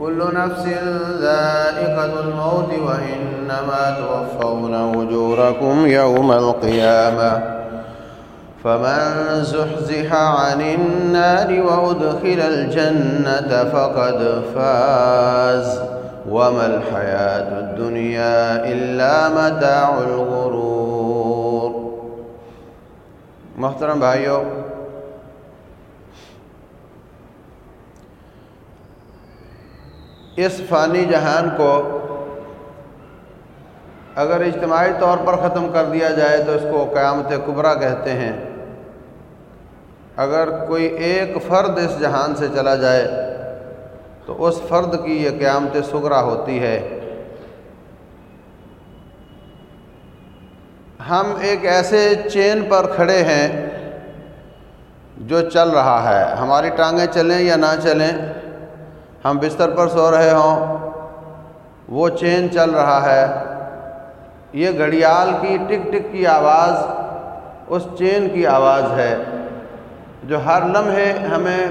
كل نفس ذائقة الموت وإنما توفون أجوركم يوم القيامة فمن زحزح عن النار وأدخل الجنة فقد فاز وما الحياة الدنيا إلا متاع الغرور محترم بھائیو اس فانی جہان کو اگر اجتماعی طور پر ختم کر دیا جائے تو اس کو قیامت کبرا کہتے ہیں۔ اگر کوئی ایک فرد اس جہان سے چلا جائے تو اس فرد کی یہ قیامت سگرا ہوتی ہے۔ ہم ایک ایسے چین پر کھڑے ہیں جو چل رہا ہے۔ ہماری ٹانگیں چلیں یا نہ چلیں ہم بستر پر سو رہے ہوں۔ وہ چین چل رہا ہے۔ یہ گھڑیال کی ٹک ٹک کی آواز اس چین کی آواز ہے جو ہر لمحے ہمیں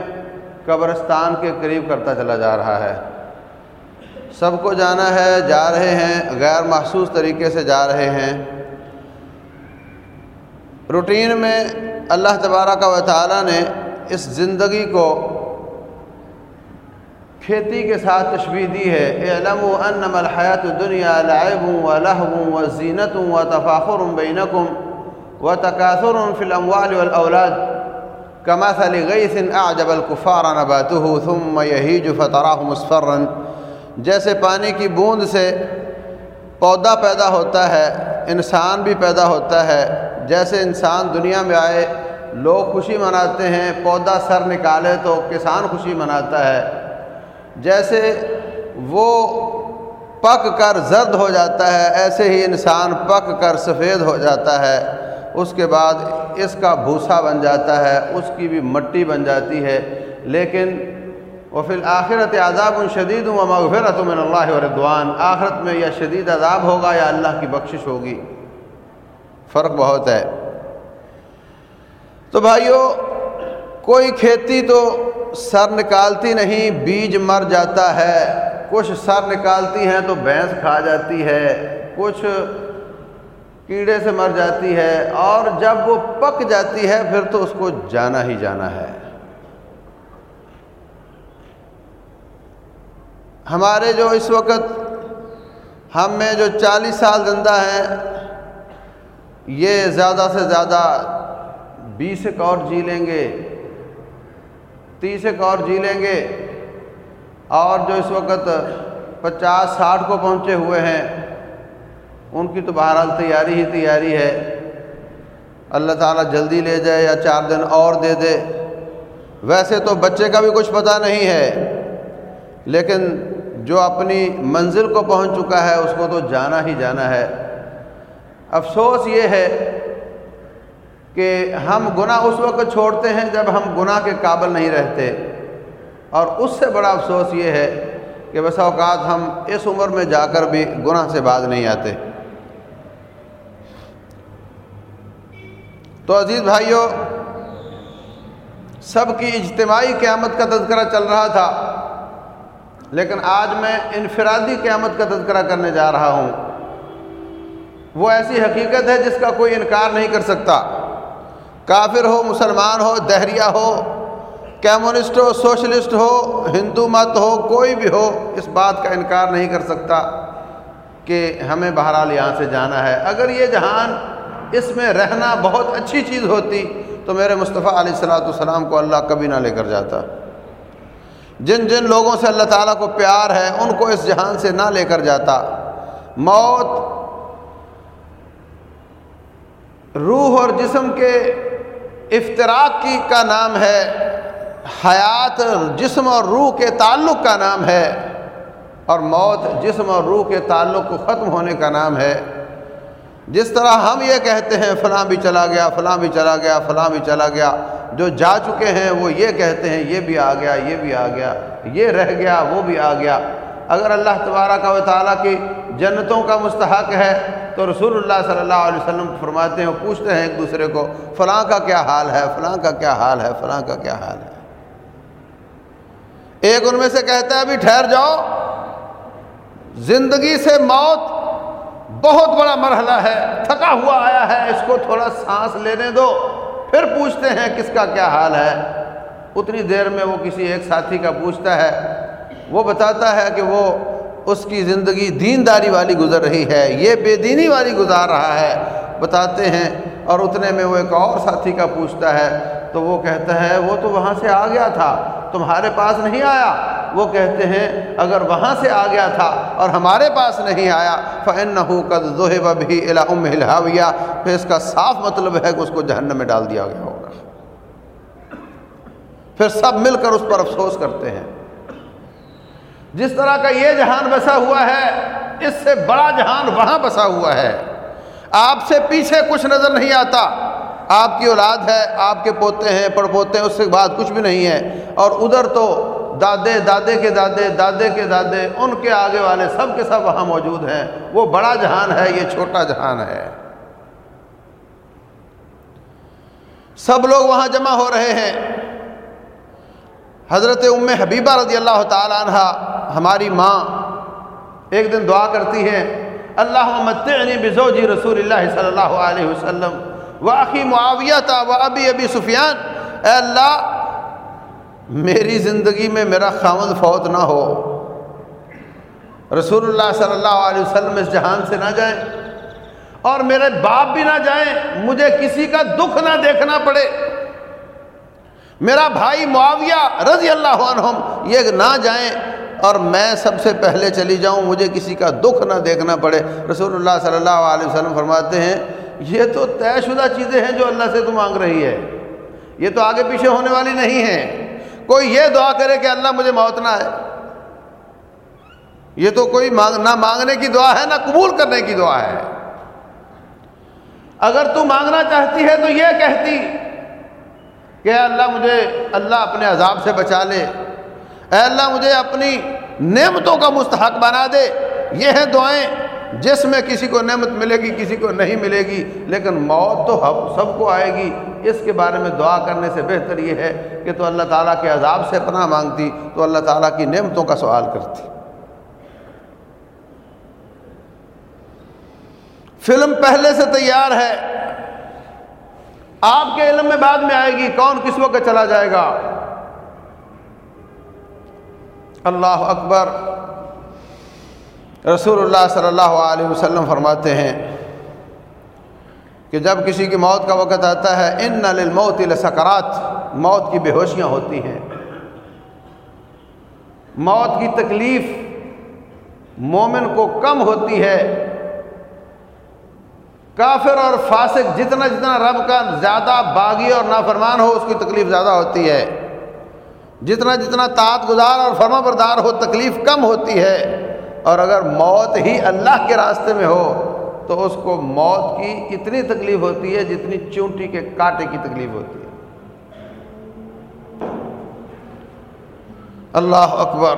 قبرستان کے قریب کرتا چلا جا رہا ہے۔ سب کو جانا ہے، جا رہے ہیں، غیر محسوس طریقے سے جا رہے ہیں۔ روٹین میں اللہ تبارہ کا و تعالیٰ نے اس زندگی کو کھیتی کے ساتھ تشبیح دی ہے۔ اعلم انما الحیات الدنیا لعب و لہو و زینت و تفاخر بینکم و تکاثر فی الاموال والاولاد كمثل غیث اعجب الكفار نباته ثم یہیج فتراہ مصفرا جیسے پانی کی بوند سے پودا پیدا ہوتا ہے، انسان بھی پیدا ہوتا ہے۔ جیسے انسان دنیا میں آئے، لوگ خوشی مناتے ہیں، پودا سر نکالے تو کسان خوشی مناتا ہے۔ جیسے وہ پک کر زرد ہو جاتا ہے، ایسے ہی انسان پک کر سفید ہو جاتا ہے۔ اس کے بعد اس کا بھوسا بن جاتا ہے، اس کی بھی مٹی بن جاتی ہے۔ لیکن وہ فی الآخرت عذاب شدید و مغفرت من اللہ وردوان آخرت میں یا شدید عذاب ہوگا یا اللہ کی بخشش ہوگی۔ فرق بہت ہے۔ تو بھائیو، کوئی کھیتی تو سر نکالتی نہیں، بیج مر جاتا ہے۔ کچھ سر نکالتی ہیں تو بھینس کھا جاتی ہے۔ کچھ کیڑے سے مر جاتی ہے۔ اور جب وہ پک جاتی ہے، پھر تو اس کو جانا ہی جانا ہے۔ ہمارے جو اس وقت ہم میں جو چالیس سال زندہ ہیں، یہ زیادہ سے زیادہ بیس ایک اور جی لیں گے۔ تیس ایک اور جی لیں گے۔ اور جو اس وقت پچاس ساٹھ کو پہنچے ہوئے ہیں، ان کی تو بہرحال تیاری ہی تیاری ہے۔ اللہ تعالیٰ جلدی لے جائے یا چار دن اور دے دے۔ ویسے تو بچے کا بھی کچھ پتہ نہیں ہے، لیکن جو اپنی منزل کو پہنچ چکا ہے، اس کو تو جانا ہی جانا ہے۔ افسوس یہ ہے کہ ہم گناہ اس وقت چھوڑتے ہیں جب ہم گناہ کے قابل نہیں رہتے۔ اور اس سے بڑا افسوس یہ ہے کہ بس اوقات ہم اس عمر میں جا کر بھی گناہ سے باز نہیں آتے۔ تو عزیز بھائیوں سب کی اجتماعی قیامت کا تذکرہ چل رہا تھا، لیکن آج میں انفرادی قیامت کا تذکرہ کرنے جا رہا ہوں۔ وہ ایسی حقیقت ہے جس کا کوئی انکار نہیں کر سکتا۔ کافر ہو، مسلمان ہو، دہریہ ہو، کمیونسٹ ہو، سوشلسٹ ہو، ہندو مت ہو، کوئی بھی ہو، اس بات کا انکار نہیں کر سکتا کہ ہمیں بہرحال یہاں سے جانا ہے۔ اگر یہ جہان اس میں رہنا بہت اچھی چیز ہوتی تو میرے مصطفیٰ علیہ السلاۃ والسلام کو اللہ کبھی نہ لے کر جاتا۔ جن جن لوگوں سے اللہ تعالیٰ کو پیار ہے، ان کو اس جہان سے نہ لے کر جاتا۔ موت روح اور جسم کے افطراک کی کا نام ہے، حیات جسم اور روح کے تعلق کا نام ہے، اور موت جسم اور روح کے تعلق کو ختم ہونے کا نام ہے۔ جس طرح ہم یہ کہتے ہیں، فلاں بھی چلا گیا، فلاں بھی چلا گیا، فلاں بھی چلا گیا، جو جا چکے ہیں وہ یہ کہتے ہیں، یہ بھی آ گیا، یہ بھی آ گیا، یہ رہ گیا، وہ بھی آ گیا۔ اگر اللہ تبارہ کا و تعالیٰ کی جنتوں کا مستحق ہے تو رسول اللہ صلی اللہ علیہ وسلم فرماتے ہیں، پوچھتے ہیں ایک دوسرے کو، فلاں کا کیا حال ہے؟ فلاں کا کیا حال ہے؟ فلاں کا کیا حال ہے؟ ایک ان میں سے کہتا ہے، ابھی ٹھہر جاؤ۔ زندگی سے موت بہت بڑا مرحلہ ہے، تھکا ہوا آیا ہے، اس کو تھوڑا سانس لینے دو۔ پھر پوچھتے ہیں، کس کا کیا حال ہے؟ اتنی دیر میں وہ کسی ایک ساتھی کا پوچھتا ہے، وہ بتاتا ہے کہ وہ اس کی زندگی دینداری والی گزر رہی ہے، یہ بے دینی والی گزار رہا ہے۔ بتاتے ہیں، اور اتنے میں وہ ایک اور ساتھی کا پوچھتا ہے، تو وہ کہتا ہے، وہ تو وہاں سے آ گیا تھا، تمہارے پاس نہیں آیا۔ وہ کہتے ہیں، اگر وہاں سے آ گیا تھا اور ہمارے پاس نہیں آیا فن نہ بھی الحاویہ پھر اس کا صاف مطلب ہے کہ اس کو جہنم میں ڈال دیا گیا ہوگا۔ پھر سب مل کر اس پر افسوس کرتے ہیں۔ جس طرح کا یہ جہان بسا ہوا ہے، اس سے بڑا جہان وہاں بسا ہوا ہے۔ آپ سے پیچھے کچھ نظر نہیں آتا۔ آپ کی اولاد ہے، آپ کے پوتے ہیں پڑ پوتے ہیں، اس سے بعد کچھ بھی نہیں ہے۔ اور ادھر تو دادے دادے کے دادے دادے کے دادے، ان کے آگے والے سب کے سب وہاں موجود ہیں۔ وہ بڑا جہان ہے، یہ چھوٹا جہان ہے۔ سب لوگ وہاں جمع ہو رہے ہیں۔ حضرت ام حبیبہ رضی اللہ تعالیٰ عنہ ہماری ماں ایک دن دعا کرتی ہے اللہ متعنی بزوجی رسول اللہ صلی اللہ علیہ وسلم وہ عقی معاویہ تھا وہ ابھی ابھی سفیان. اے اللہ، میری زندگی میں میرا خامد فوت نہ ہو۔ رسول اللہ صلی اللہ علیہ وسلم اس جہان سے نہ جائیں اور میرے باپ بھی نہ جائیں، مجھے کسی کا دکھ نہ دیکھنا پڑے۔ میرا بھائی معاویہ رضی اللہ عنہم یہ نہ جائیں اور میں سب سے پہلے چلی جاؤں، مجھے کسی کا دکھ نہ دیکھنا پڑے۔ رسول اللہ صلی اللہ علیہ وسلم فرماتے ہیں، یہ تو طے شدہ چیزیں ہیں جو اللہ سے تو مانگ رہی ہے۔ یہ تو آگے پیچھے ہونے والی نہیں ہیں کوئی یہ دعا کرے کہ اللہ مجھے موت نہ ہے یہ تو کوئی مانگ، نہ مانگنے کی دعا ہے، نہ قبول کرنے کی دعا ہے۔ اگر تو مانگنا چاہتی ہے تو یہ کہتی کہ اللہ مجھے، اللہ اپنے عذاب سے بچا لے۔ اے اللہ مجھے اپنی نعمتوں کا مستحق بنا دے۔ یہ ہیں دعائیں۔ جس میں کسی کو نعمت ملے گی، کسی کو نہیں ملے گی، لیکن موت تو سب کو آئے گی۔ اس کے بارے میں دعا کرنے سے بہتر یہ ہے کہ تو اللہ تعالیٰ کے عذاب سے پناہ مانگتی، تو اللہ تعالیٰ کی نعمتوں کا سوال کرتی۔ فلم پہلے سے تیار ہے۔ آپ کے علم میں بعد میں آئے گی، کون کس وقت چلا جائے گا؟ اللہ اکبر۔ رسول اللہ صلی اللہ علیہ وسلم فرماتے ہیں کہ جب کسی کی موت کا وقت آتا ہے، ان للموت لسکرات موت کی بے ہوشیاں ہوتی ہیں۔ موت کی تکلیف مومن کو کم ہوتی ہے۔ کافر اور فاسق جتنا جتنا رب کا زیادہ باغی اور نافرمان ہو، اس کی تکلیف زیادہ ہوتی ہے۔ جتنا جتنا تعت گزار اور فرما بردار ہو، تکلیف کم ہوتی ہے۔ اور اگر موت ہی اللہ کے راستے میں ہو، تو اس کو موت کی اتنی تکلیف ہوتی ہے جتنی چونٹی کے کانٹے کی تکلیف ہوتی ہے۔ اللہ اکبر۔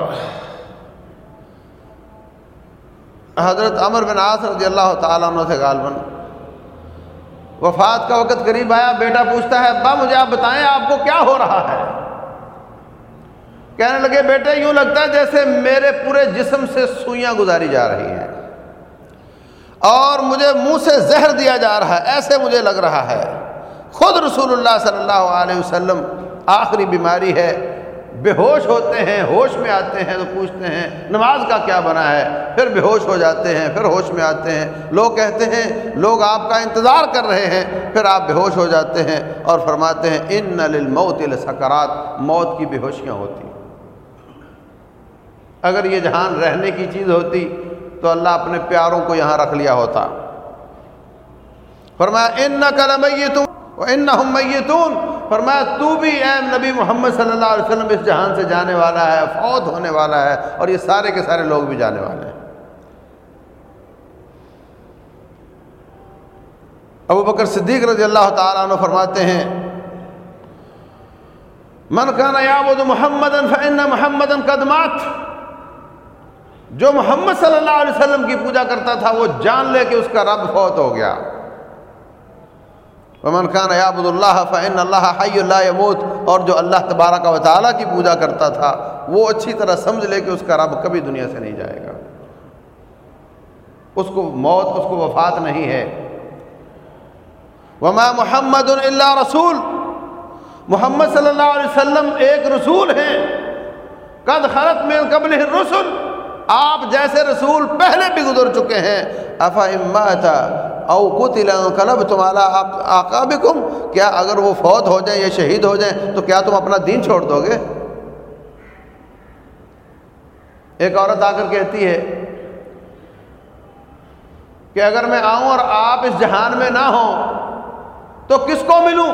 حضرت عمر بن عاص رضی اللہ تعالیٰ عنہ سے غالباً۔ وفات کا وقت قریب آیا، بیٹا پوچھتا ہے، ابا، مجھے آپ بتائیں، آپ کو کیا ہو رہا ہے؟ کہنے لگے، بیٹے، یوں لگتا ہے جیسے میرے پورے جسم سے سوئیاں گزاری جا رہی ہیں اور مجھے منہ سے زہر دیا جا رہا ہے، ایسے مجھے لگ رہا ہے۔ خود رسول اللہ صلی اللہ علیہ وسلم آخری بیماری ہے۔ بے ہوش ہوتے ہیں، ہوش میں آتے ہیں تو پوچھتے ہیں، نماز کا کیا بنا ہے؟ پھر بے ہوش ہو جاتے ہیں، پھر ہوش میں آتے ہیں۔ لوگ کہتے ہیں، لوگ آپ کا انتظار کر رہے ہیں، پھر آپ بے ہوش ہو جاتے ہیں اور فرماتے ہیں، ان للموت لسکرات موت کی بے ہوشیاں ہوتی ہیں۔ اگر یہ جہان رہنے کی چیز ہوتی تو اللہ اپنے پیاروں کو یہاں رکھ لیا ہوتا۔ فرمایا ان نہ ان میتون فرمایا، تو بھی اے نبی محمد صلی اللہ علیہ وسلم اس جہان سے جانے والا ہے، فوت ہونے والا ہے اور یہ سارے کے سارے لوگ بھی جانے والے ہیں۔ ابو بکر صدیق رضی اللہ تعالیٰ عنہ فرماتے ہیں، من کان یعبد محمد فإن محمد قدمات جو محمد صلی اللہ علیہ وسلم کی پوجا کرتا تھا وہ جان لے کہ اس کا رب فوت ہو گیا۔ ومن خان یابد اللہ فعن اللہ حی اللہ یموت، اور جو اللہ تبارہ کا وطالعہ کی پوجا کرتا تھا، وہ اچھی طرح سمجھ لے کہ اس کا رب کبھی دنیا سے نہیں جائے گا۔ اس کو موت، اس کو وفات نہیں ہے۔ وما محمد اللہ رسول۔ محمد صلی اللہ علیہ وسلم ایک رسول ہیں۔ قد خرط میں قبل رسول آپ جیسے رسول پہلے بھی گزر چکے ہیں۔ افا امت او قتل کلب تمہارا آقابکم۔ کیا اگر وہ فوت ہو جائیں یا شہید ہو جائیں تو کیا تم اپنا دین چھوڑ دو گے؟ ایک عورت آ کر کہتی ہے کہ اگر میں آؤں اور آپ اس جہان میں نہ ہوں تو کس کو ملوں؟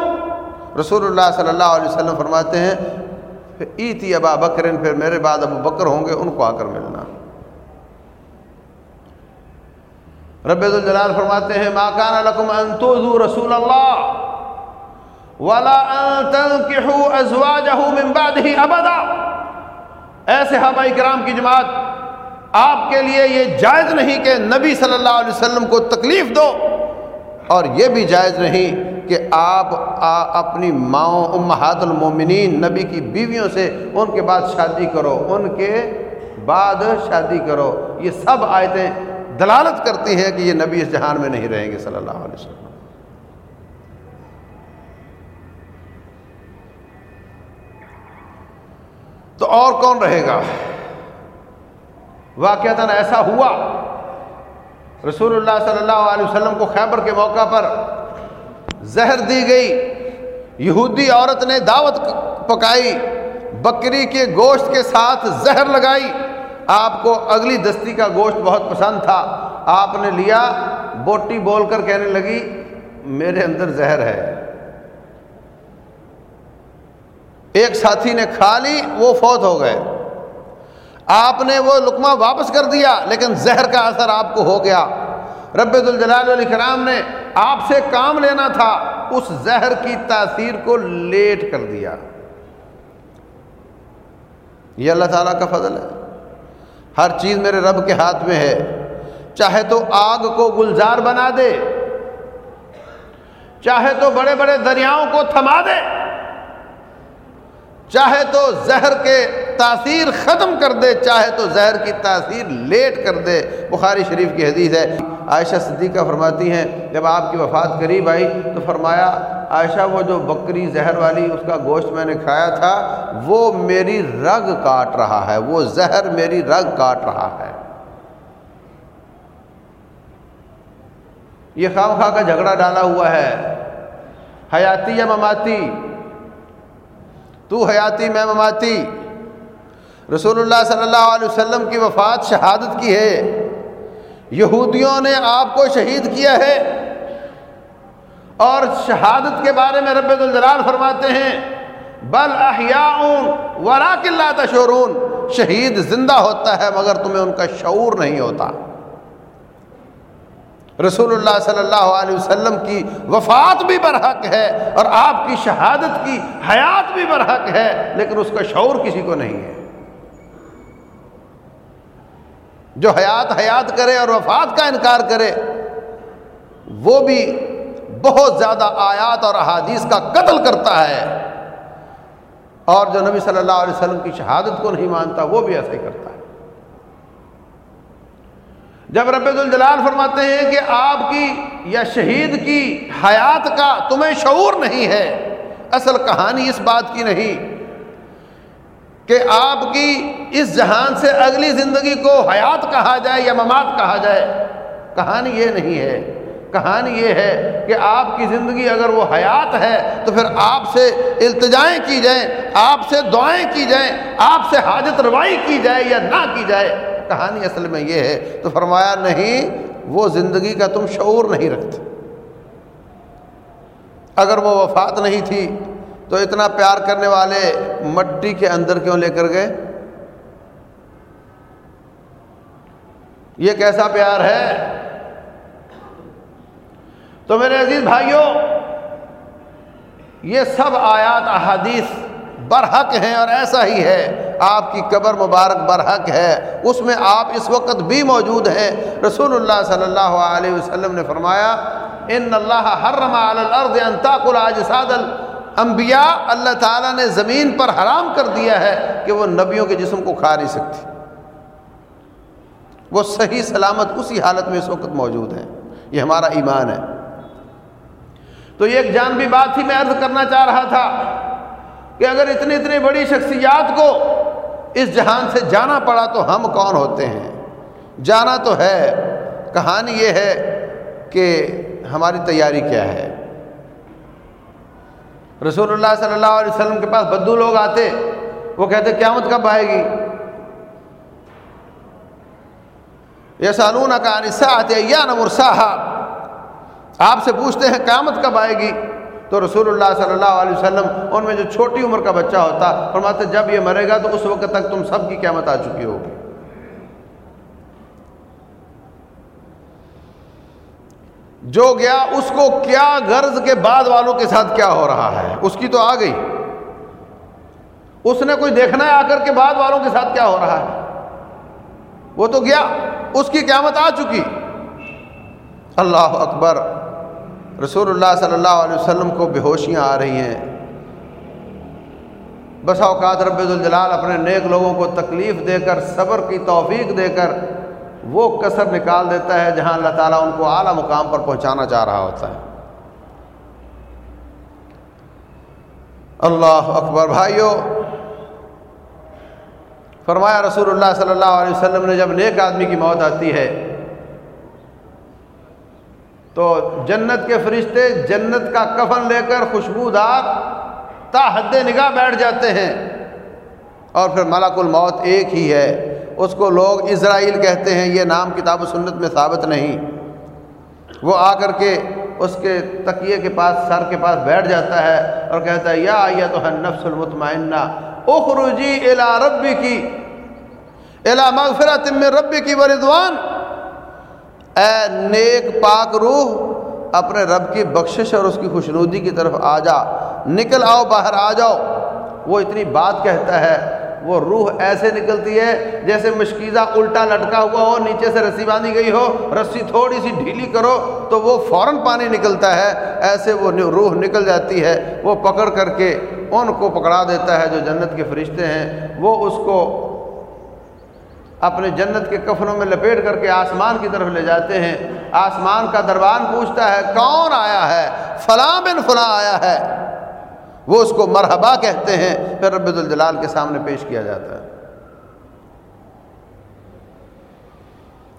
رسول اللہ صلی اللہ علیہ وسلم فرماتے ہیں ای تھی ابا بکرن، پھر میرے بعد ابو بکر ہوں گے، ان کو آ کر ملنا۔ رب الجلال فرماتے ہیں، ما کان لکم ان توذو رسول اللہ ولا ان تنکحوا ازواجہ من بعدہ ابدا اے صحابہ کرام کی جماعت، آپ کے لیے یہ جائز نہیں کہ نبی صلی اللہ علیہ وسلم کو تکلیف دو، اور یہ بھی جائز نہیں کہ آپ اپنی ماؤں امہات المومنین نبی کی بیویوں سے ان کے بعد شادی کرو، ان کے بعد شادی کرو۔ یہ سب آیتیں دلالت کرتی ہیں کہ یہ نبی اس جہان میں نہیں رہیں گے صلی اللہ علیہ وسلم۔ تو اور کون رہے گا؟ واقعات ایسا ہوا۔ رسول اللہ صلی اللہ علیہ وسلم کو خیبر کے موقع پر زہر دی گئی۔ یہودی عورت نے دعوت پکائی، بکری کے گوشت کے ساتھ زہر لگائی۔ آپ کو اگلی دستی کا گوشت بہت پسند تھا۔ آپ نے لیا، بوٹی بول کر کہنے لگی، میرے اندر زہر ہے۔ ایک ساتھی نے کھا لی، وہ فوت ہو گئے۔ آپ نے وہ لکمہ واپس کر دیا، لیکن زہر کا اثر آپ کو ہو گیا۔ رب الجلال علیہ کرام نے آپ سے کام لینا تھا، اس زہر کی تاثیر کو لیٹ کر دیا۔ یہ اللہ تعالیٰ کا فضل ہے۔ ہر چیز میرے رب کے ہاتھ میں ہے۔ چاہے تو آگ کو گلزار بنا دے، چاہے تو بڑے بڑے دریاؤں کو تھما دے۔ چاہے تو زہر کے تاثیر ختم کر دے، چاہے تو زہر کی تاثیر لیٹ کر دے۔ بخاری شریف کی حدیث ہے۔ عائشہ صدیقہ فرماتی ہیں، جب آپ کی وفات قریب آئی تو فرمایا، عائشہ، وہ جو بکری زہر والی اس کا گوشت میں نے کھایا تھا، وہ میری رگ کاٹ رہا ہے۔ وہ زہر میری رگ کاٹ رہا ہے۔ یہ خام خواہ کا جھگڑا ڈالا ہوا ہے۔ حیاتی یا مماتی؟ تو حیاتی میں مماتی۔ رسول اللہ صلی اللہ علیہ وسلم کی وفات شہادت کی ہے۔ یہودیوں نے آپ کو شہید کیا ہے۔ اور شہادت کے بارے میں رب الجلال فرماتے ہیں، بل احیاؤن وراک اللہ تشورون شہید زندہ ہوتا ہے مگر تمہیں ان کا شعور نہیں ہوتا۔ رسول اللہ صلی اللہ علیہ وسلم کی وفات بھی برحق ہے اور آپ کی شہادت کی حیات بھی برحق ہے، لیکن اس کا شعور کسی کو نہیں ہے۔ جو حیات حیات کرے اور وفات کا انکار کرے، وہ بھی بہت زیادہ آیات اور احادیث کا قتل کرتا ہے۔ اور جو نبی صلی اللہ علیہ وسلم کی شہادت کو نہیں مانتا، وہ بھی ایسا ہی کرتا ہے۔ جب رب الجلال فرماتے ہیں کہ آپ کی یا شہید کی حیات کا تمہیں شعور نہیں ہے، اصل کہانی اس بات کی نہیں کہ آپ کی اس جہان سے اگلی زندگی کو حیات کہا جائے یا ممات کہا جائے۔ کہانی یہ نہیں ہے۔ کہانی یہ ہے کہ آپ کی زندگی اگر وہ حیات ہے تو پھر آپ سے التجائیں کی جائیں، آپ سے دعائیں کی جائیں، آپ سے حاجت روائی کی جائے یا نہ کی جائے۔ کہانی اصل میں یہ ہے، تو فرمایا نہیں، وہ زندگی کا تم شعور نہیں رکھتے۔ اگر وہ وفات نہیں تھی، تو اتنا پیار کرنے والے مٹی کے اندر کیوں لے کر گئے؟ یہ کیسا پیار ہے؟ تو میرے عزیز بھائیوں، یہ سب آیات، احادیث برحق ہیں اور ایسا ہی ہے۔ آپ کی قبر مبارک برحق ہے۔ اس میں آپ اس وقت بھی موجود ہیں۔ رسول اللہ صلی اللہ علیہ وسلم نے فرمایا، ان اللہ حرم علی الارض ان تاکل اجساد الانبیاء اللہ تعالیٰ نے زمین پر حرام کر دیا ہے کہ وہ نبیوں کے جسم کو کھا نہیں سکتی۔ وہ صحیح سلامت اسی حالت میں اس وقت موجود ہیں۔ یہ ہمارا ایمان ہے۔ تو یہ ایک جانبی بات تھی، میں عرض کرنا چاہ رہا تھا۔ کہ اگر اتنی اتنی بڑی شخصیات کو اس جہان سے جانا پڑا تو ہم کون ہوتے ہیں؟ جانا تو ہے، کہانی یہ ہے کہ ہماری تیاری کیا ہے؟ رسول اللہ صلی اللہ علیہ وسلم کے پاس بدو لوگ آتے، وہ کہتے، قیامت کب آئے گی؟ یہ سالون کا آتے یا نمرساہ آپ سے پوچھتے ہیں، قیامت کب آئے گی؟ تو رسول اللہ صلی اللہ علیہ وسلم ان میں جو چھوٹی عمر کا بچہ ہوتا، فرماتے جب یہ مرے گا تو اس وقت تک تم سب کی قیامت آ چکی ہوگی۔ جو گیا، اس کو کیا غرض کے بعد والوں کے ساتھ کیا ہو رہا ہے؟ اس کی تو آ گئی۔ اس نے کوئی دیکھنا ہے آ کر کے بعد والوں کے ساتھ کیا ہو رہا ہے؟ وہ تو گیا، اس کی قیامت آ چکی۔ اللہ اکبر۔ رسول اللہ صلی اللہ علیہ وسلم کو بے ہوشیاں آ رہی ہیں بسا اوقات رب الجلال اپنے نیک لوگوں کو تکلیف دے کر صبر کی توفیق دے کر وہ کثر نکال دیتا ہے جہاں اللہ تعالیٰ ان کو اعلیٰ مقام پر پہنچانا چاہ رہا ہوتا ہے اللہ اکبر بھائیو فرمایا رسول اللہ صلی اللہ علیہ وسلم نے جب نیک آدمی کی موت آتی ہے تو جنت کے فرشتے جنت کا کفن لے کر خوشبودار تا حد نگاہ بیٹھ جاتے ہیں۔ اور پھر ملک الموت ایک ہی ہے۔ اس کو لوگ اسرائیل کہتے ہیں، یہ نام کتاب و سنت میں ثابت نہیں۔ وہ آ کر کے اس کے تکیے کے پاس، سر کے پاس بیٹھ جاتا ہے اور کہتا ہے، یا آیا تو نفس المطمئنہ، اخرجی الا ربی کی الا مغفرت من ربی کی وردوان اے نیک پاک روح، اپنے رب کی بخشش اور اس کی خوشنودی کی طرف آ جا۔ نکل آؤ، باہر آ جاؤ۔ وہ اتنی بات کہتا ہے، وہ روح ایسے نکلتی ہے جیسے مشکیزہ الٹا لٹکا ہوا ہو، نیچے سے رسی باندھی گئی ہو، رسی تھوڑی سی ڈھیلی کرو تو وہ فوراً پانی نکلتا ہے۔ ایسے وہ روح نکل جاتی ہے، وہ پکڑ کر کے ان کو پکڑا دیتا ہے جو جنت کے فرشتے ہیں۔ وہ اس کو اپنے جنت کے کفنوں میں لپیٹ کر کے آسمان کی طرف لے جاتے ہیں۔ آسمان کا دربان پوچھتا ہے، کون آیا ہے؟ فلاں بن فلاں آیا ہے؟ وہ اس کو مرحبا کہتے ہیں، پھر رب الجلال کے سامنے پیش کیا جاتا ہے۔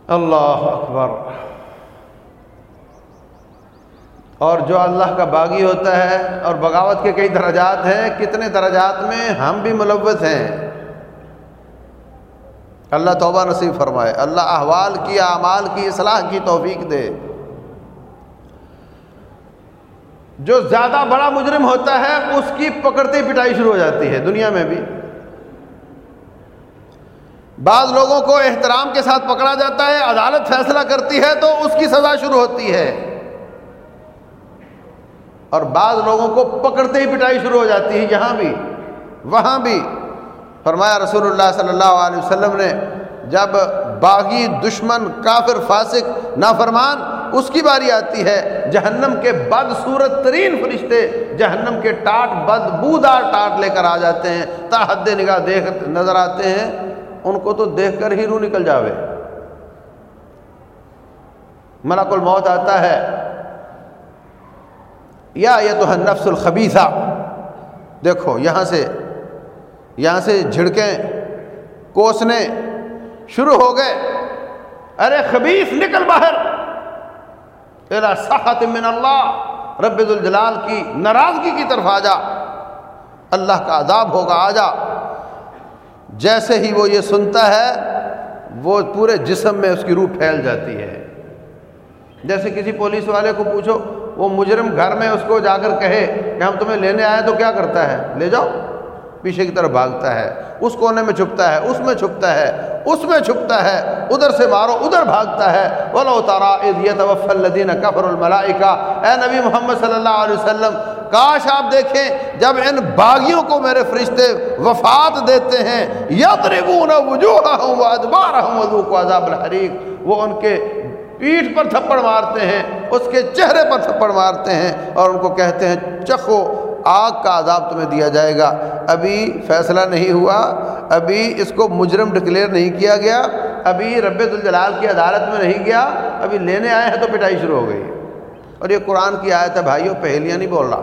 اللہ اکبر۔ اور جو اللہ کا باغی ہوتا ہے اور بغاوت کے کئی درجات ہیں، کتنے درجات میں ہم بھی ملوث ہیں۔ اللہ توبہ نصیب فرمائے۔ اللہ احوال کی، اعمال کی، اصلاح کی توفیق دے۔ جو زیادہ بڑا مجرم ہوتا ہے، اس کی پکڑتے پٹائی شروع ہو جاتی ہے، دنیا میں بھی۔ بعض لوگوں کو احترام کے ساتھ پکڑا جاتا ہے، عدالت فیصلہ کرتی ہے تو اس کی سزا شروع ہوتی ہے۔ اور بعض لوگوں کو پکڑتے ہی پٹائی شروع ہو جاتی ہے، یہاں بھی، وہاں بھی۔ فرمایا رسول اللہ صلی اللہ علیہ وسلم نے، جب باغی دشمن کافر فاسق نافرمان، اس کی باری آتی ہے، جہنم کے بد صورت ترین فرشتے جہنم کے ٹاٹ بد بودار ٹاٹ لے کر آ جاتے ہیں تا حد نگاہ دیکھ نظر آتے ہیں، ان کو تو دیکھ کر ہی روح نکل جاوے۔ ملک الموت آتا ہے، یا یہ تو ہے نفس الخبیثہ، دیکھو یہاں سے یہاں سے جھڑکیں، کوسنے، شروع ہو گئے۔ ارے خبیث، نکل باہر۔ سخت من اللہ رب الجلال کی ناراضگی کی طرف آ جا۔ اللہ کا عذاب ہوگا، آ جا۔ جیسے ہی وہ یہ سنتا ہے، وہ پورے جسم میں اس کی روح پھیل جاتی ہے۔ جیسے کسی پولیس والے کو پوچھو، وہ مجرم گھر میں اس کو جا کر کہے کہ ہم تمہیں لینے آئے تو کیا کرتا ہے؟ لے جاؤ۔ پیچھے کی طرف بھاگتا ہے، اس کونے میں چھپتا ہے، اس میں چھپتا ہے، اس میں چھپتا ہے، ادھر سے مارو، ادھر بھاگتا ہے۔ ولو تارا يتوفى الذين كفروا الملائکہ اے نبی محمد صلی اللہ علیہ وسلم، کاش آپ دیکھیں جب ان باغیوں کو میرے فرشتے وفات دیتے ہیں، یضربون وجوہهم وادبارهم وذوقوا عذاب الحریق۔ وہ ان کے پیٹھ پر تھپڑ مارتے ہیں، اس کے چہرے پر تھپڑ مارتے ہیں اور ان کو کہتے ہیں، چکھو، آگ کا عذاب تمہیں دیا جائے گا۔ ابھی فیصلہ نہیں ہوا، ابھی اس کو مجرم ڈکلیئر نہیں کیا گیا، ابھی رب الجلال کی عدالت میں نہیں گیا، ابھی لینے آئے ہیں تو پٹائی شروع ہو گئی۔ اور یہ قرآن کی آیت ہے بھائیوں پہلیاں نہیں بول رہا۔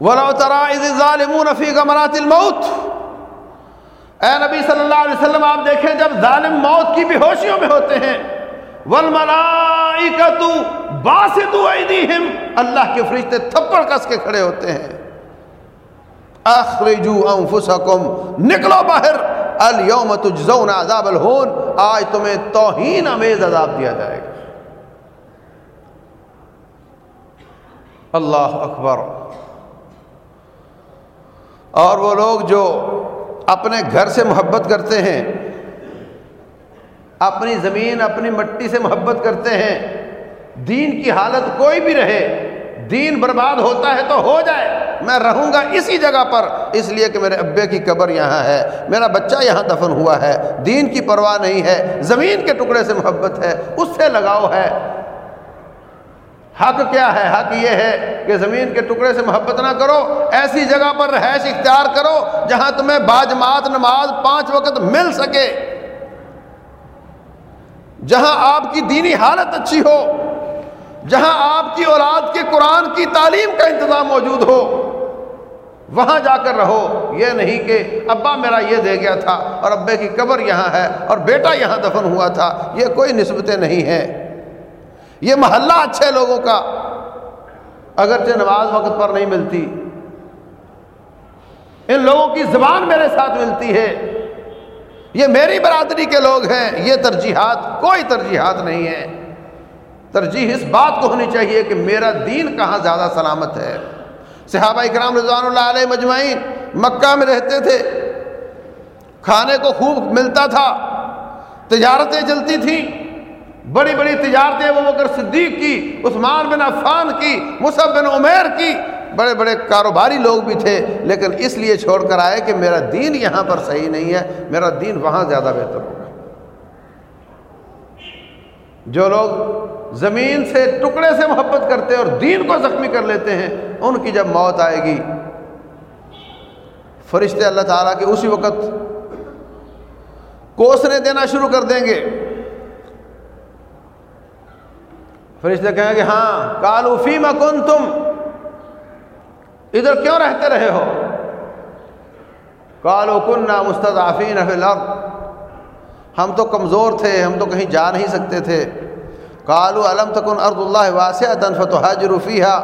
وَلَوْ تَرَا إِذِ الظَّالِمُونَ فِي غَمَرَاتِ الْمَوْتِ اے نبی صلی اللہ علیہ وسلم، آپ دیکھیں جب ظالم موت کی بے ہوشیوں میں ہوتے ہیں اللہ کے فرشتے تھپڑ کس کے کھڑے ہوتے ہیں۔ انفسکم، نکلو باہر اليوم تجزون عذاب الہون، آج تمہیں توہین امیز عذاب دیا جائے گا۔ اللہ اکبر۔ اور وہ لوگ جو اپنے گھر سے محبت کرتے ہیں۔ اپنی زمین، اپنی مٹی سے محبت کرتے ہیں۔ دین کی حالت کوئی بھی رہے، دین برباد ہوتا ہے تو ہو جائے۔ میں رہوں گا اسی جگہ پر۔ اس لیے کہ میرے ابے کی قبر یہاں ہے۔ میرا بچہ یہاں دفن ہوا ہے۔ دین کی پرواہ نہیں ہے۔ زمین کے ٹکڑے سے محبت ہے۔ اس سے لگاؤ ہے۔ حق کیا ہے؟ حق یہ ہے کہ زمین کے ٹکڑے سے محبت نہ کرو، ایسی جگہ پر رہائش اختیار کرو جہاں تمہیں باجماعت نماز پانچ وقت مل سکے۔ جہاں آپ کی دینی حالت اچھی ہو، جہاں آپ کی اولاد کے قرآن کی تعلیم کا انتظام موجود ہو، وہاں جا کر رہو۔ یہ نہیں کہ ابا میرا یہ دے گیا تھا اور ابے کی قبر یہاں ہے اور بیٹا یہاں دفن ہوا تھا۔ یہ کوئی نسبتیں نہیں ہیں۔ یہ محلہ اچھے لوگوں کا اگرچہ نماز وقت پر نہیں ملتی۔ ان لوگوں کی زبان میرے ساتھ ملتی ہے۔ یہ میری برادری کے لوگ ہیں۔ یہ ترجیحات، کوئی ترجیحات نہیں ہے۔ ترجیح اس بات کو ہونی چاہیے کہ میرا دین کہاں زیادہ سلامت ہے۔ صحابہ اکرام رضوان اللہ علیہ مجمعین مکہ میں رہتے تھے۔ کھانے کو خوب ملتا تھا، تجارتیں چلتی تھیں۔ بڑی بڑی تجارتیں وہ بکر صدیق کی، عثمان بن عفان کی مصحف بن عمیر کی۔ بڑے بڑے کاروباری لوگ بھی تھے، لیکن اس لیے چھوڑ کر آئے کہ میرا دین یہاں پر صحیح نہیں ہے، میرا دین وہاں زیادہ بہتر ہوگا۔ جو لوگ زمین سے ٹکڑے سے محبت کرتے اور دین کو زخمی کر لیتے ہیں، ان کی جب موت آئے گی، فرشتے اللہ تعالیٰ کے اسی وقت کوسنے دینا شروع کر دیں گے۔ فرشتے کہیں گے ہاں کالو فیم کن تم ادھر کیوں رہتے رہے ہو؟ کالو کن نہ مستضعفین ہم تو کمزور تھے، ہم تو کہیں جا نہیں سکتے تھے۔ کالو علم تکن ارد اللہ واسع تنفت حاجر فیحا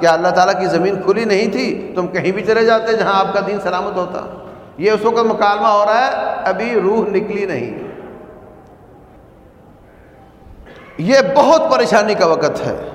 کیا اللہ تعالیٰ کی زمین کھلی نہیں تھی؟ تم کہیں بھی چلے جاتے جہاں آپ کا دین سلامت ہوتا۔ یہ اس وقت مکالمہ ہو رہا ہے، ابھی روح نکلی نہیں۔ یہ بہت پریشانی کا وقت ہے۔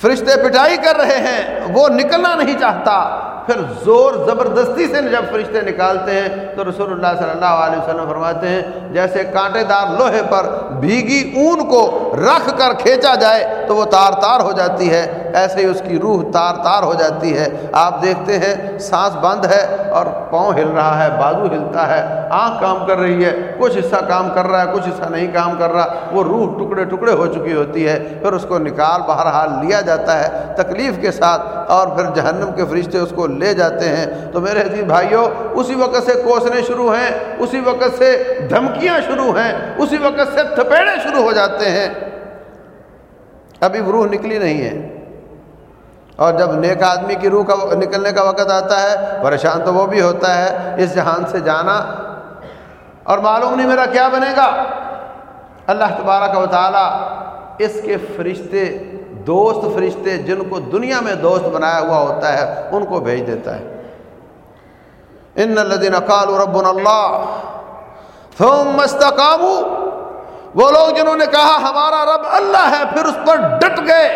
فرشتے پٹائی کر رہے ہیں، وہ نکلنا نہیں چاہتا۔ پھر زور زبردستی سے جب فرشتے نکالتے ہیں، تو رسول اللہ صلی اللہ علیہ وسلم فرماتے ہیں، جیسے کانٹے دار لوہے پر بھیگی اون کو رکھ کر کھینچا جائے تو وہ تار تار ہو جاتی ہے، ایسے ہی اس کی روح تار تار ہو جاتی ہے۔ آپ دیکھتے ہیں، سانس بند ہے اور پاؤں ہل رہا ہے، بازو ہلتا ہے۔ آنکھ کام کر رہی ہے، کچھ حصہ کام کر رہا ہے، کچھ حصہ نہیں کام کر رہا۔ وہ روح ٹکڑے ٹکڑے ہو چکی ہوتی ہے، پھر اس کو نکال بہرحال لیا جاتا ہے تکلیف کے ساتھ اور پھر جہنم کے فرشتے اس کو لے جاتے ہیں۔ تو میرے عزیز بھائیوں اسی وقت سے کوسنے شروع ہیں، اسی وقت سے دھمکیاں شروع ہیں، اسی وقت سے تھپیڑے شروع ہو جاتے ہیں۔ ابھی روح نکلی نہیں ہے۔ اور جب نیک آدمی کی روح کا نکلنے کا وقت آتا ہے، پریشان تو وہ بھی ہوتا ہے۔ اس جہان سے جانا اور معلوم نہیں میرا کیا بنے گا۔ اللہ تبارہ کا تعالیٰ اس کے فرشتے، دوست فرشتے جن کو دنیا میں دوست بنایا ہوا ہوتا ہے، ان کو بھیج دیتا ہے۔ ان الدین اقال رب اللہ وہ لوگ جنہوں نے کہا ہمارا رب اللہ ہے، پھر اس پر ڈٹ گئے۔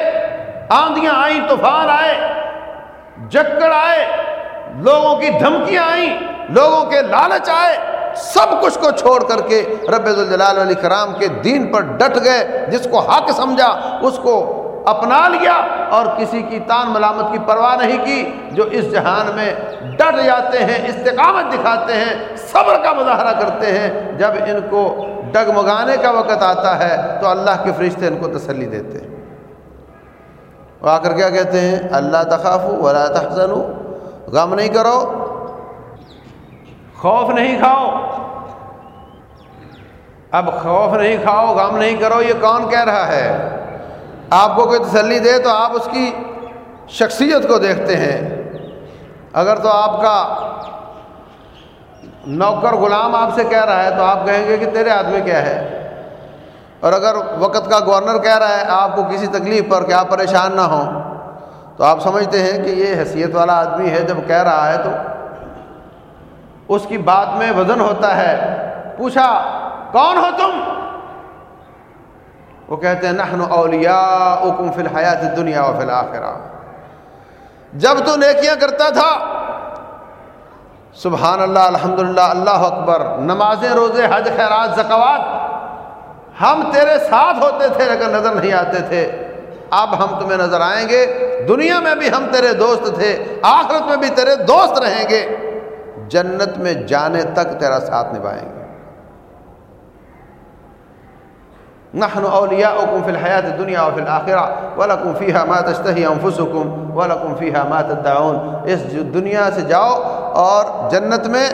آندیاں آئیں، طوفان آئے، جکڑ آئے، لوگوں کی دھمکیاں آئیں، لوگوں کے لالچ آئے، سب کچھ کو چھوڑ کر کے رب الجلال علیہ کرام کے دین پر ڈٹ گئے، جس کو حق سمجھا، اس کو اپنا لیا اور کسی کی تان ملامت کی پرواہ نہیں کی، جو اس جہان میں ڈٹ جاتے ہیں، استقامت دکھاتے ہیں، صبر کا مظاہرہ کرتے ہیں، جب ان کو ڈگمگانے کا وقت آتا ہے تو اللہ کے فرشتے ان کو تسلی دیتے ہیں۔ وہ آ کر کیا کہتے ہیں؟ اللہ تخاف ولا تحزن غم نہیں کرو۔ خوف نہیں کھاؤ۔ اب خوف نہیں کھاؤ، غم نہیں کرو، یہ کون کہہ رہا ہے؟ آپ کو کوئی تسلی دے تو آپ اس کی شخصیت کو دیکھتے ہیں۔ اگر تو آپ کا نوکر غلام آپ سے کہہ رہا ہے تو آپ کہیں گے کہ تیرے آدمی کیا ہے؟ اور اگر وقت کا گورنر کہہ رہا ہے آپ کو کسی تکلیف پر کیا پریشان نہ ہو تو آپ سمجھتے ہیں کہ یہ حیثیت والا آدمی ہے، جب کہہ رہا ہے تو اس کی بات میں وزن ہوتا ہے۔ پوچھا، کون ہو تم؟ وہ کہتے ہیں نحن اولیاء فی الحیات دنیا و فی الآخرہ جب تو نیکیاں کرتا تھا سبحان اللہ الحمد اللہ اکبر، نمازیں، روزے، حج، خیرات، زکوات، ہم تیرے ساتھ ہوتے تھے لیکن نظر نہیں آتے تھے۔ اب ہم تمہیں نظر آئیں گے، دنیا میں بھی ہم تیرے دوست تھے، آخرت میں بھی تیرے دوست رہیں گے۔ جنت میں جانے تک تیرا ساتھ نبھائیں گے۔ نحن اولیاؤکم فی الحیات دنیا و فی الاخرہ ولکم فیہا ما تشتہی انفسکم ولکم فیہا ما تدعون اس دنیا سے جاؤ اور جنت میں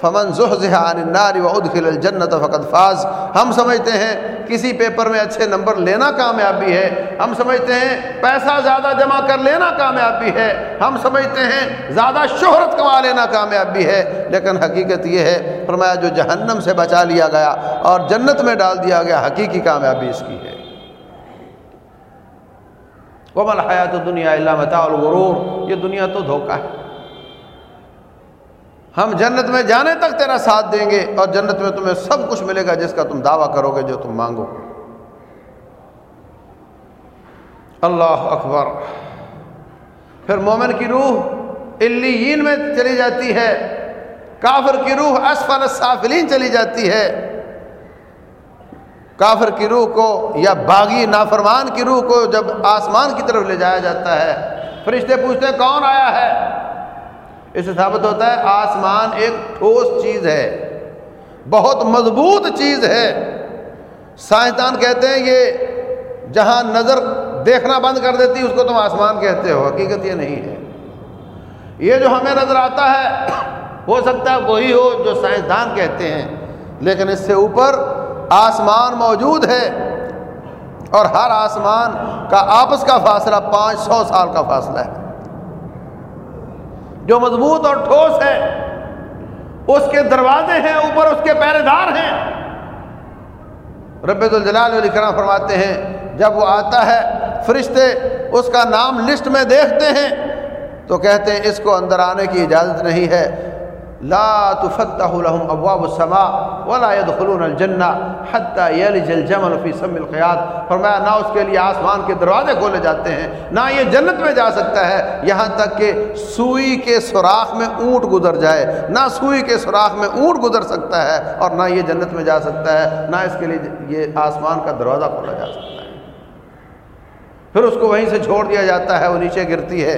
فمن عن النار وادخل الجنت فقد فاز۔ ہم سمجھتے ہیں، کسی پیپر میں اچھے نمبر لینا کامیابی ہے۔ ہم سمجھتے ہیں، پیسہ زیادہ جمع کر لینا کامیابی ہے۔ ہم سمجھتے ہیں، زیادہ شہرت کما لینا کامیابی ہے۔ لیکن حقیقت یہ ہے، فرمایا جو جہنم سے بچا لیا گیا اور جنت میں ڈال دیا گیا، حقیقی کامیابی اس کی ہے۔ ومل حیات دنیا اللہ متاع الغرور۔ یہ دنیا تو دھوکہ ہے۔ ہم جنت میں جانے تک تیرا ساتھ دیں گے اور جنت میں تمہیں سب کچھ ملے گا جس کا تم دعویٰ کرو گے جو تم مانگو اللہ اکبر۔ پھر مومن کی روح اللیین میں چلی جاتی ہے۔ کافر کی روح اسفل السافلین چلی جاتی ہے۔ کافر کی روح کو یا باغی نافرمان کی روح کو جب آسمان کی طرف لے جایا جاتا ہے۔ فرشتے پوچھتے ہیں، کون آیا ہے؟ اس سے ثابت ہوتا ہے آسمان ایک ٹھوس چیز ہے، بہت مضبوط چیز ہے۔ سائنسدان کہتے ہیں یہ جہاں نظر دیکھنا بند کر دیتی، اس کو تم آسمان کہتے ہو، حقیقت یہ نہیں ہے۔ یہ جو ہمیں نظر آتا ہے، ہو سکتا ہے وہی ہو جو سائنسدان کہتے ہیں، لیکن اس سے اوپر آسمان موجود ہے۔ اور ہر آسمان کا آپس کا فاصلہ پانچ سو سال کا فاصلہ ہے۔ جو مضبوط اور ٹھوس ہے، اس کے دروازے ہیں، اوپر اس کے پہرے دار ہیں۔ رب الجلال علیہ کرام فرماتے ہیں، جب وہ آتا ہے، فرشتے اس کا نام لسٹ میں دیکھتے ہیں، تو کہتے ہیں، اس کو اندر آنے کی اجازت نہیں ہے۔ لا تفتح لهم ابواب السماء ولا يدخلون الجنہ حتى يلج الجمل في سم القياد فرمایا، نہ اس کے لیے آسمان کے دروازے کھولے جاتے ہیں، نہ یہ جنت میں جا سکتا ہے، یہاں تک کہ سوئی کے سوراخ میں اونٹ گزر جائے۔ نہ سوئی کے سوراخ میں اونٹ گزر سکتا ہے اور نہ یہ جنت میں جا سکتا ہے، نہ اس کے لیے یہ آسمان کا دروازہ کھولا جا سکتا ہے۔ پھر اس کو وہیں سے چھوڑ دیا جاتا ہے، وہ نیچے گرتی ہے۔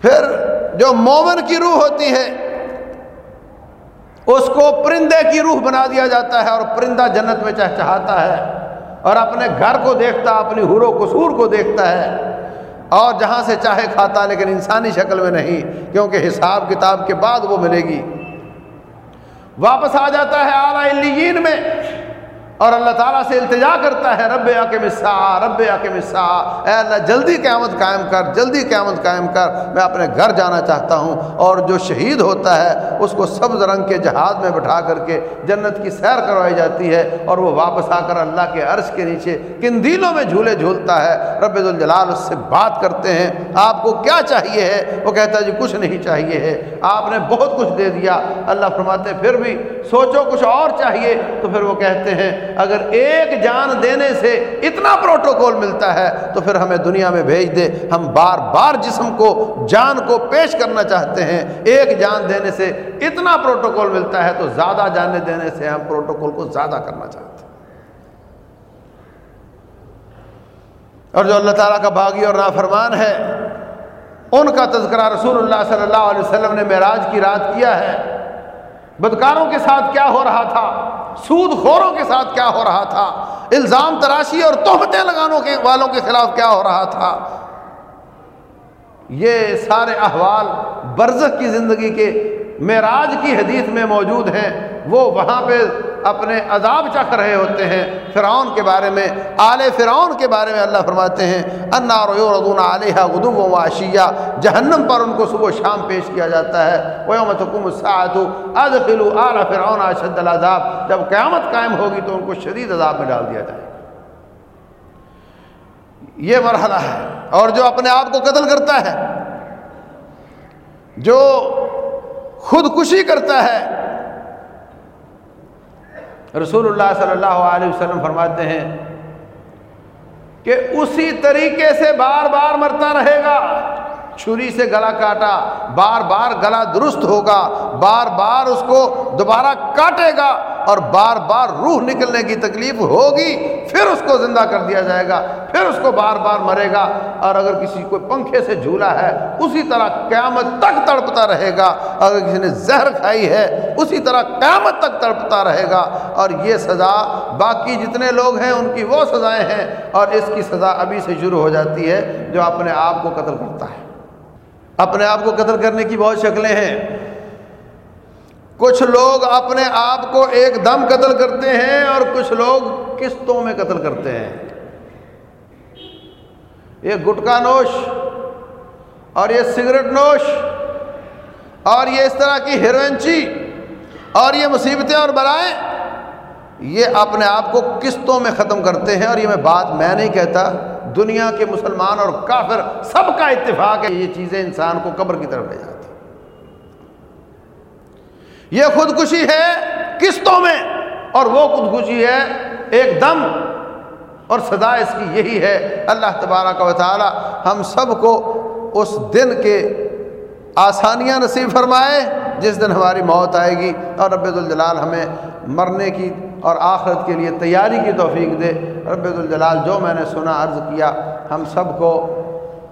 پھر جو مومن کی روح ہوتی ہے، اس کو پرندے کی روح بنا دیا جاتا ہے اور پرندہ جنت میں چہچہاتا ہے اور اپنے گھر کو دیکھتا، اپنی حور و قصور کو دیکھتا ہے۔ اور جہاں سے چاہے کھاتا، لیکن انسانی شکل میں نہیں، کیونکہ حساب کتاب کے بعد وہ ملے گی۔ واپس آ جاتا ہے اعلیٰ میں۔ اور اللہ تعالیٰ سے التجا کرتا ہے، رب آ کے مسا رب آ کے مسا اے اللہ، جلدی قیامت قائم کر، جلدی قیامت قائم کر۔ میں اپنے گھر جانا چاہتا ہوں اور جو شہید ہوتا ہے، اس کو سبز رنگ کے جہاز میں بٹھا کر کے جنت کی سیر کروائی جاتی ہے اور وہ واپس آ کر اللہ کے عرش کے نیچے کن دینوں میں جھولے جھولتا ہے۔ رب الجلال اس سے بات کرتے ہیں، آپ کو کیا چاہیے ہے؟ وہ کہتا ہے جی کچھ نہیں چاہیے ہے۔ آپ نے بہت کچھ دے دیا۔ اللہ فرماتے پھر بھی سوچو کچھ اور چاہیے۔ تو پھر وہ کہتے ہیں اگر ایک جان دینے سے اتنا پروٹوکول ملتا ہے، تو پھر ہمیں دنیا میں بھیج دے۔ ہم بار بار جسم کو، جان کو پیش کرنا چاہتے ہیں۔ ایک جان دینے سے اتنا پروٹوکول ملتا ہے، تو زیادہ جانے دینے سے ہم پروٹوکول کو زیادہ کرنا چاہتے ہیں۔ اور جو اللہ تعالیٰ کا باغی اور نافرمان ہے، ان کا تذکرہ رسول اللہ صلی اللہ علیہ وسلم نے معراج کی رات کیا ہے۔ بدکاروں کے ساتھ کیا ہو رہا تھا؟ سود خوروں کے ساتھ کیا ہو رہا تھا؟ الزام تراشی اور تہمتیں لگانوں کے والوں کے خلاف کیا ہو رہا تھا؟ یہ سارے احوال برزخ کی زندگی کے معراج کی حدیث میں موجود ہیں وہ وہاں پہ اپنے عذاب چکھ رہے ہوتے ہیں۔ فرعون کے بارے میں، آل فرعون کے بارے میں اللہ فرماتے ہیں اناردون علیہ غدو و عشیہ جہنم پر ان کو صبح و شام پیش کیا جاتا ہے۔ ویومتکم الساعت، ادخلوا آل فرعون اشد العذاب۔ جب قیامت قائم ہوگی تو ان کو شدید عذاب میں ڈال دیا جائے یہ مرحلہ ہے۔ اور جو اپنے آپ کو قتل کرتا ہے، جو خودکشی کرتا ہے۔ رسول اللہ صلی اللہ علیہ وسلم فرماتے ہیں کہ اسی طریقے سے بار بار مرتا رہے گا۔ چھری سے گلا کاٹا، بار بار گلا درست ہوگا، بار بار اس کو دوبارہ کاٹے گا اور بار بار روح نکلنے کی تکلیف ہوگی، پھر اس کو زندہ کر دیا جائے گا، پھر اس کو بار بار مرے گا اور اگر کسی کو پنکھے سے جھولا ہے، اسی طرح قیامت تک تڑپتا رہے گا، اگر کسی نے زہر کھائی ہے، اسی طرح قیامت تک تڑپتا رہے گا اور یہ سزا باقی جتنے لوگ ہیں ان کی وہ سزائیں ہیں اور اس کی سزا ابھی سے شروع ہو جاتی ہے جو اپنے آپ کو قتل کرتا ہے۔ اپنے آپ کو قتل کرنے کی بہت شکلیں ہیں۔ کچھ لوگ اپنے آپ کو ایک دم قتل کرتے ہیں اور کچھ لوگ قسطوں میں قتل کرتے ہیں۔ یہ گٹکا نوش اور یہ سگریٹ نوش اور یہ اس طرح کی ہیروئنچی اور یہ مصیبتیں اور بلائیں، یہ اپنے آپ کو قسطوں میں ختم کرتے ہیں اور یہ میں بات میں نہیں کہتا۔ دنیا کے مسلمان اور کافر سب کا اتفاق ہے، یہ چیزیں انسان کو قبر کی طرف لے جاتی یہ خودکشی ہے قسطوں میں، اور وہ خودکشی ہے ایک دم۔ اور سدا اس کی یہی ہے، اللہ تبارہ کا تعالی ہم سب کو اس دن کے آسانیاں نصیب فرمائے، جس دن ہماری موت آئے گی۔ اور رب الجلال ہمیں مرنے کی اور آخرت کے لیے تیاری کی توفیق دے۔ رب الجلال جو میں نے سنا، عرض کیا، ہم سب کو